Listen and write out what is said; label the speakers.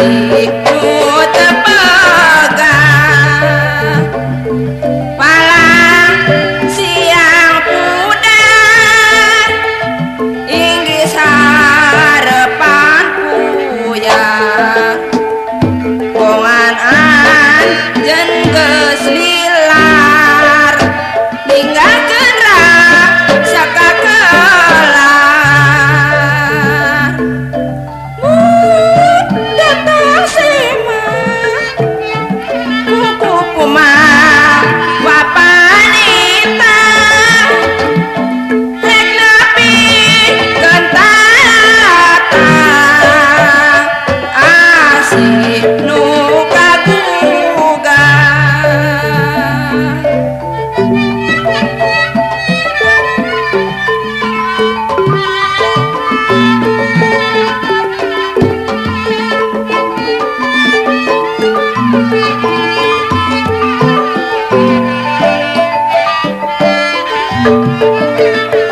Speaker 1: see. Música